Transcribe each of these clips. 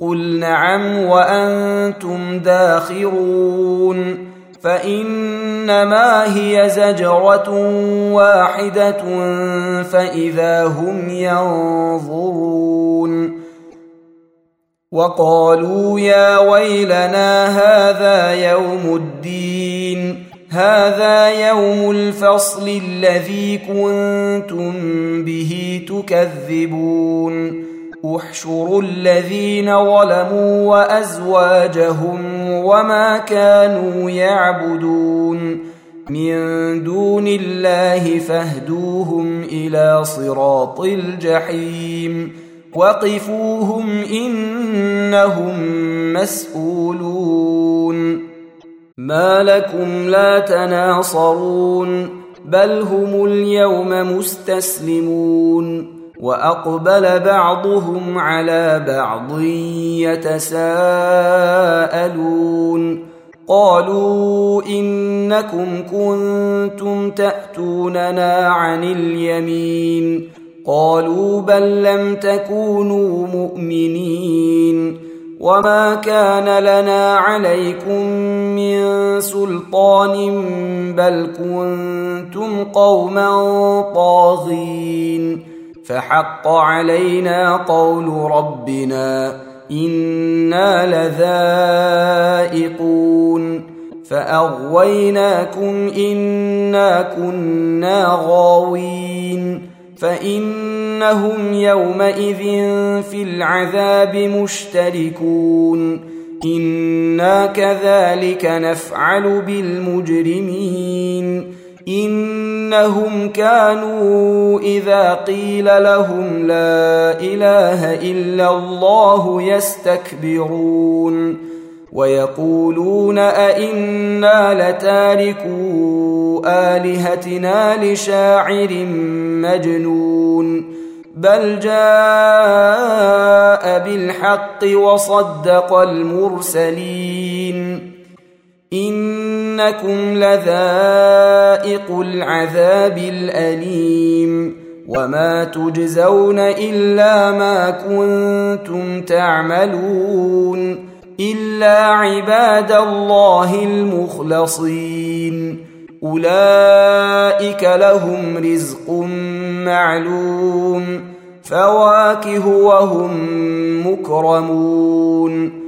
قل نعم وأنتم داخرون فانما هي زجره واحدة فاذا هم ينظرون وقالوا يا ويلنا هذا يوم الدين هذا يوم الفصل الذي كنتم به تكذبون احشروا الذين ظلموا وأزواجهم وما كانوا يعبدون من دون الله فاهدوهم إلى صراط الجحيم وقفوهم إنهم مسئولون ما لكم لا تناصرون بل هم اليوم مستسلمون وأقبل بعضهم على بعض يتساءلون. قالوا إنكم كنتم تأتوننا عن اليمين. قالوا بل لم تكونوا مؤمنين. وما كان لنا عليكم من سلطان بل كنتم قوما طاغين. فحق علينا قول ربنا إنا لذائقون فأغويناكم إنا كنا غاوين فإنهم يومئذ في العذاب مشتركون إنا كذلك نفعل بالمجرمين إنهم كانوا إذا قيل لهم لا إله إلا الله يستكبرون ويقولون أئنا لتاركو آلهتنا لشاعر مجنون بل جاء بالحق وصدق المرسلين إنكم لذائق العذاب الأليم وما تجزون إلا ما كنتم تعملون إلا عباد الله المخلصين. أولئك لهم رزق معلوم فواكه وهم مكرمون.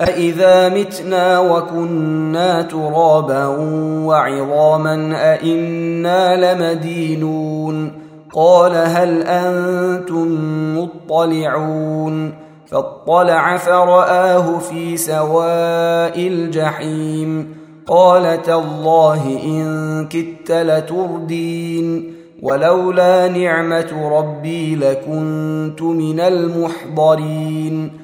أإذا متنا وكنا ترابا وعظاما أإنا لمدينون قال هل أنتم مطلعون فاطلع فرآه في سواء الجحيم قال تالله إن كدت لتردين ولولا نعمة ربي لكنت من المحضرين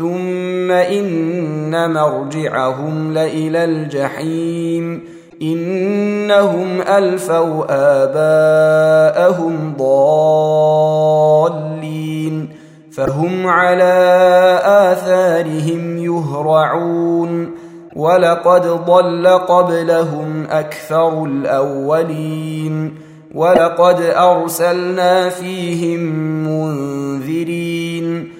ثم ان مرجعهم لالى الجحيم انهم الفوا اباءهم ضالين فهم على اثارهم يهرعون ولقد ضل قبلهم أكثر الاولين ولقد ارسلنا فيهم منذرين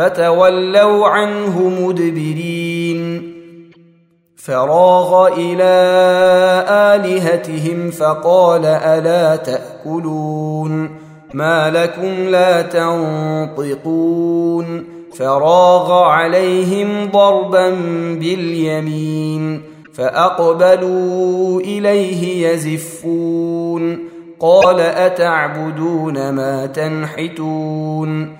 فتولوا عنه مدبرين. فراغ إلى آلهتهم فقال ألا تأكلون؟ ما لكم لا تنطقون. فراغ عليهم ضربا باليمين فأقبلوا إليه يزفون. قال أتعبدون ما تنحتون؟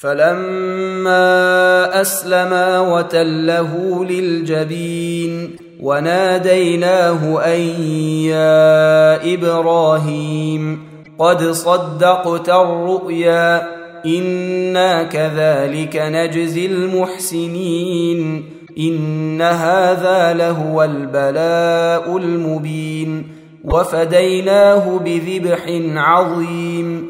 فلما اسلما وتله للجبين وناديناه ان يا إبراهيم قد صدقت الرؤيا إنا كذلك نجزي المحسنين إن هذا لهو البلاء المبين وفديناه بذبح عظيم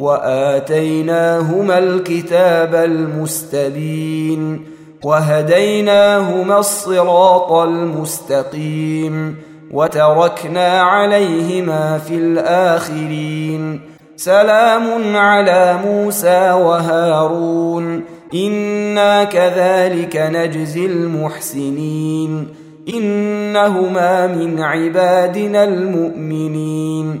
وآتيناهما الكتاب المستبين وهديناهما الصراط المستقيم وتركنا عليهما في الآخرين سلام على موسى وهارون إنا كذلك نجزي المحسنين إنهما من عبادنا المؤمنين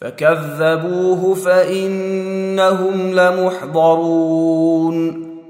فكذبوه فإنهم لمحضرون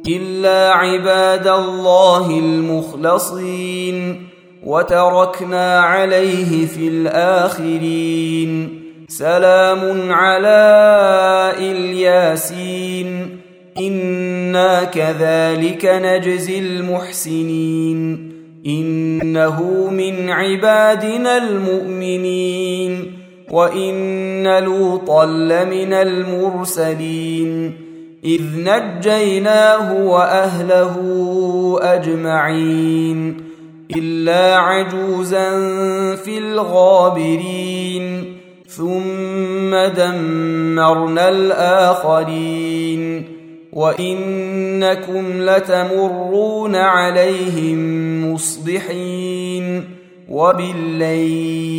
إلا عباد الله المخلصين وتركنا عليه في الآخرين سلام على إلياسين إنا كذلك نجزي المحسنين إنه من عبادنا المؤمنين وان لوطا لمن المرسلين اذ نجيناه واهله اجمعين الا عجوزا في الغابرين ثم دمرنا الاخرين وانكم لتمرون عليهم مصبحين وبالليل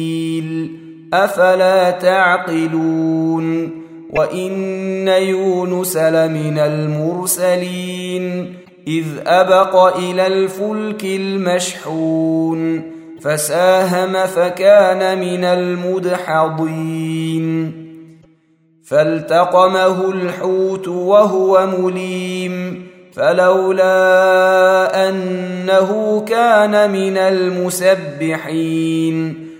أفلا تعقلون وإن يونس لمن المرسلين إذ أبق إلى الفلك المشحون فساهم فكان من المدحضين فالتقمه الحوت وهو مليم فلولا أنه كان من المسبحين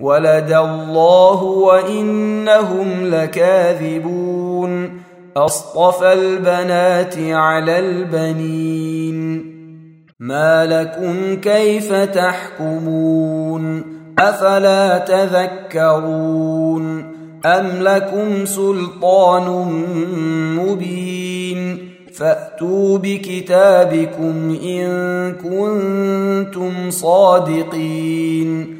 ولد الله وإنهم لكاذبون. اصطفى البنات على البنين. ما لكم كيف تحكمون؟ أفلا تذكرون؟ أم لكم سلطان مبين؟ فأتوا بكتابكم إن كنتم صادقين.